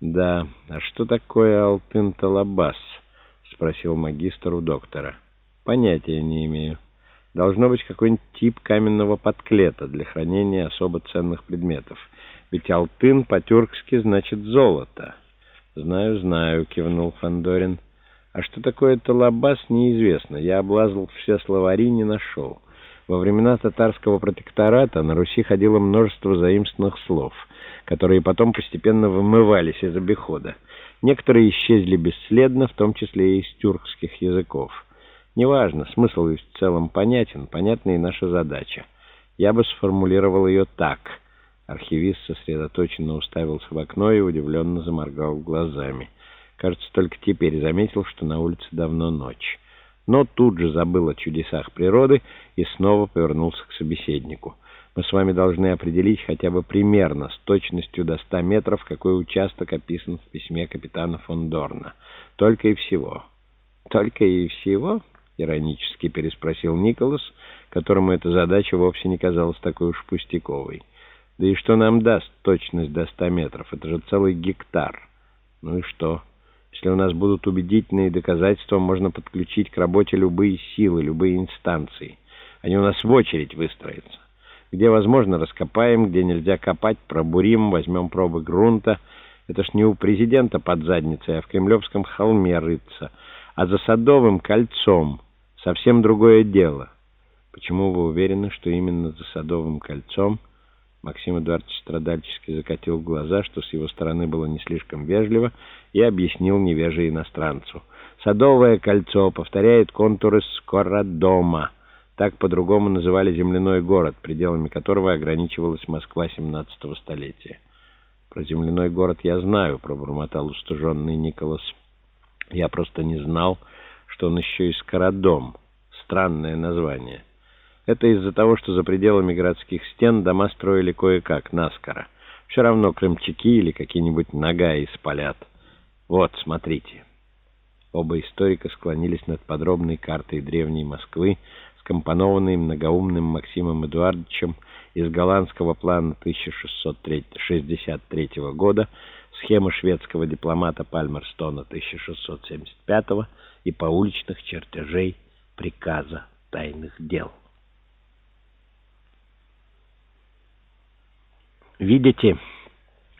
«Да, а что такое Алтын-Талабас?» — спросил магистр у доктора. «Понятия не имею. Должно быть какой-нибудь тип каменного подклета для хранения особо ценных предметов. Ведь алтын по-тюркски значит «золото». «Знаю, знаю», — кивнул Фандорин. «А что такое Талабас, неизвестно. Я облазил все словари, не нашел». Во времена татарского протектората на Руси ходило множество заимственных слов — которые потом постепенно вымывались из обихода. Некоторые исчезли бесследно, в том числе и из тюркских языков. Неважно, смысл в целом понятен, понятна и наша задача. Я бы сформулировал ее так. Архивист сосредоточенно уставился в окно и удивленно заморгал глазами. Кажется, только теперь заметил, что на улице давно ночь. Но тут же забыл о чудесах природы и снова повернулся к собеседнику — мы с вами должны определить хотя бы примерно, с точностью до 100 метров, какой участок описан в письме капитана фон Дорна. Только и всего. Только и всего? Иронически переспросил Николас, которому эта задача вовсе не казалась такой уж пустяковой. Да и что нам даст точность до 100 метров? Это же целый гектар. Ну и что? Если у нас будут убедительные доказательства, можно подключить к работе любые силы, любые инстанции. Они у нас в очередь выстроятся. Где возможно, раскопаем, где нельзя копать, пробурим, возьмем пробы грунта. Это ж не у президента под задницей, а в Кремлевском холме рыться. А за Садовым кольцом совсем другое дело. Почему вы уверены, что именно за Садовым кольцом? Максим Эдуардович страдальчески закатил глаза, что с его стороны было не слишком вежливо, и объяснил невеже иностранцу. Садовое кольцо повторяет контуры Скородома. Так по-другому называли земляной город, пределами которого ограничивалась Москва 17-го столетия. «Про земляной город я знаю», — пробормотал устуженный Николас. «Я просто не знал, что он еще и Скородом. Странное название. Это из-за того, что за пределами городских стен дома строили кое-как, наскоро. Все равно крымчаки или какие-нибудь нагаи спалят. Вот, смотрите». Оба историка склонились над подробной картой древней Москвы, скомпонованный многоумным Максимом Эдуардовичем из голландского плана 1663 года, схемы шведского дипломата Пальмерстона 1675 и поуличных чертежей приказа тайных дел. Видите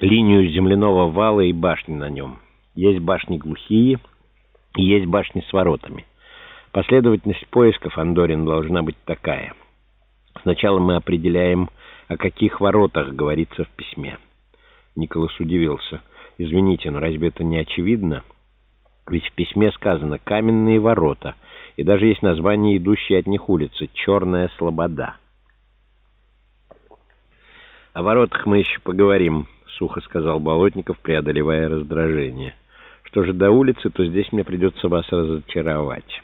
линию земляного вала и башни на нем? Есть башни глухие есть башни с воротами. Последовательность поисков Андорин должна быть такая. Сначала мы определяем, о каких воротах говорится в письме. Николас удивился. «Извините, но разве это не очевидно? Ведь в письме сказано «каменные ворота», и даже есть название идущей от них улицы «Черная слобода». «О воротах мы еще поговорим», — сухо сказал Болотников, преодолевая раздражение. «Что же до улицы, то здесь мне придется вас разочаровать».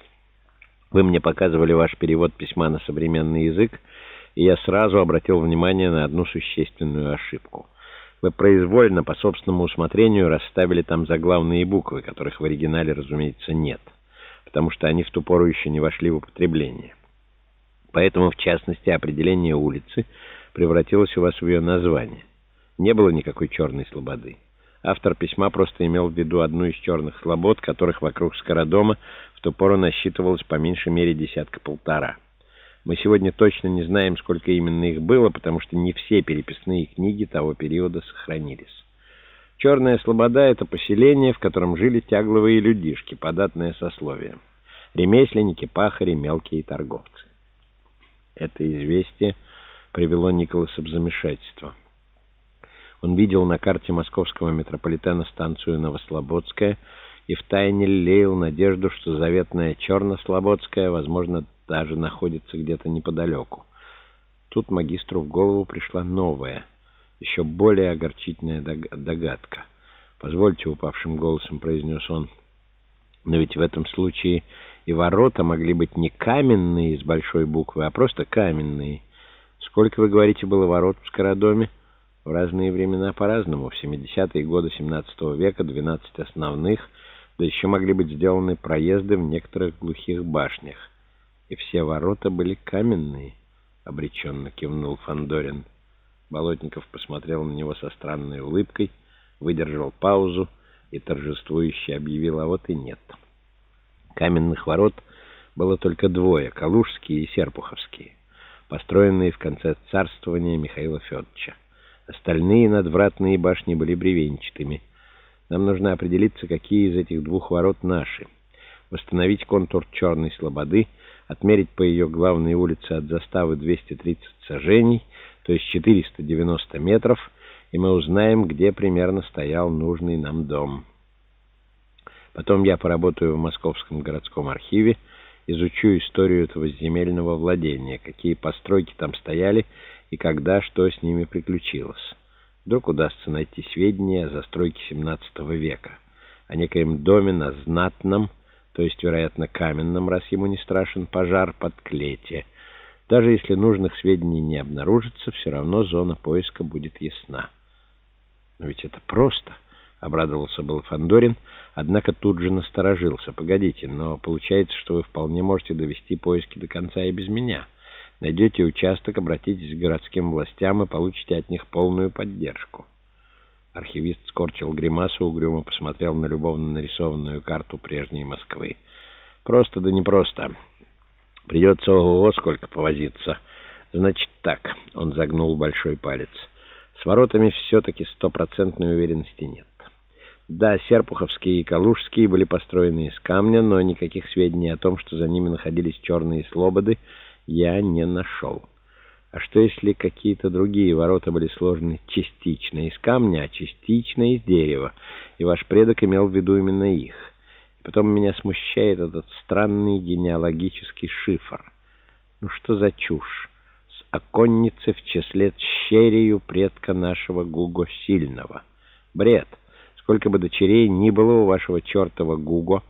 Вы мне показывали ваш перевод письма на современный язык, и я сразу обратил внимание на одну существенную ошибку. Вы произвольно, по собственному усмотрению, расставили там заглавные буквы, которых в оригинале, разумеется, нет, потому что они в ту пору еще не вошли в употребление. Поэтому, в частности, определение улицы превратилось у вас в ее название. Не было никакой черной слободы. Автор письма просто имел в виду одну из черных слобод, которых вокруг Скородома в ту пору насчитывалось по меньшей мере десятка-полтора. Мы сегодня точно не знаем, сколько именно их было, потому что не все переписные книги того периода сохранились. Черная Слобода — это поселение, в котором жили тягловые людишки, податное сословие. Ремесленники, пахари, мелкие торговцы. Это известие привело Николаса в замешательство. Он видел на карте московского метрополитена станцию Новослободская и втайне лелеял надежду, что заветная Чернослободская, возможно, даже находится где-то неподалеку. Тут магистру в голову пришла новая, еще более огорчительная догадка. «Позвольте», — упавшим голосом произнес он, — «но ведь в этом случае и ворота могли быть не каменные с большой буквы, а просто каменные. Сколько, вы говорите, было ворот в Скородоме?» В разные времена по-разному. В 70-е годы 17 века 12 основных, да еще могли быть сделаны проезды в некоторых глухих башнях. И все ворота были каменные, — обреченно кивнул Фандорин. Болотников посмотрел на него со странной улыбкой, выдержал паузу и торжествующе объявил, а вот и нет. Каменных ворот было только двое — Калужские и Серпуховские, построенные в конце царствования Михаила Федоровича. Остальные надвратные башни были бревенчатыми. Нам нужно определиться, какие из этих двух ворот наши. Восстановить контур Черной Слободы, отмерить по ее главной улице от заставы 230 сажений, то есть 490 метров, и мы узнаем, где примерно стоял нужный нам дом. Потом я поработаю в Московском городском архиве, изучу историю этого земельного владения, какие постройки там стояли и когда что с ними приключилось. Вдруг удастся найти сведения о застройке XVII века, о некоем доме на знатном, то есть, вероятно, каменном, раз ему не страшен пожар под клете. Даже если нужных сведений не обнаружится, все равно зона поиска будет ясна. Но ведь это просто, — обрадовался был Фандорин, однако тут же насторожился. Погодите, но получается, что вы вполне можете довести поиски до конца и без меня. — Найдете участок, обратитесь к городским властям и получите от них полную поддержку. Архивист скорчил гримасу, угрюмо посмотрел на любовно нарисованную карту прежней Москвы. Просто да непросто. Придется ого сколько повозиться. Значит так, он загнул большой палец. С воротами все-таки стопроцентной уверенности нет. Да, Серпуховские и Калужские были построены из камня, но никаких сведений о том, что за ними находились черные слободы, я не нашел. А что если какие-то другие ворота были сложены частично из камня, а частично из дерева, и ваш предок имел в виду именно их? И потом меня смущает этот странный генеалогический шифр. Ну что за чушь? С оконницы в числе тщерию предка нашего Гуго Сильного. Бред. Сколько бы дочерей ни было у вашего чертова Гуго,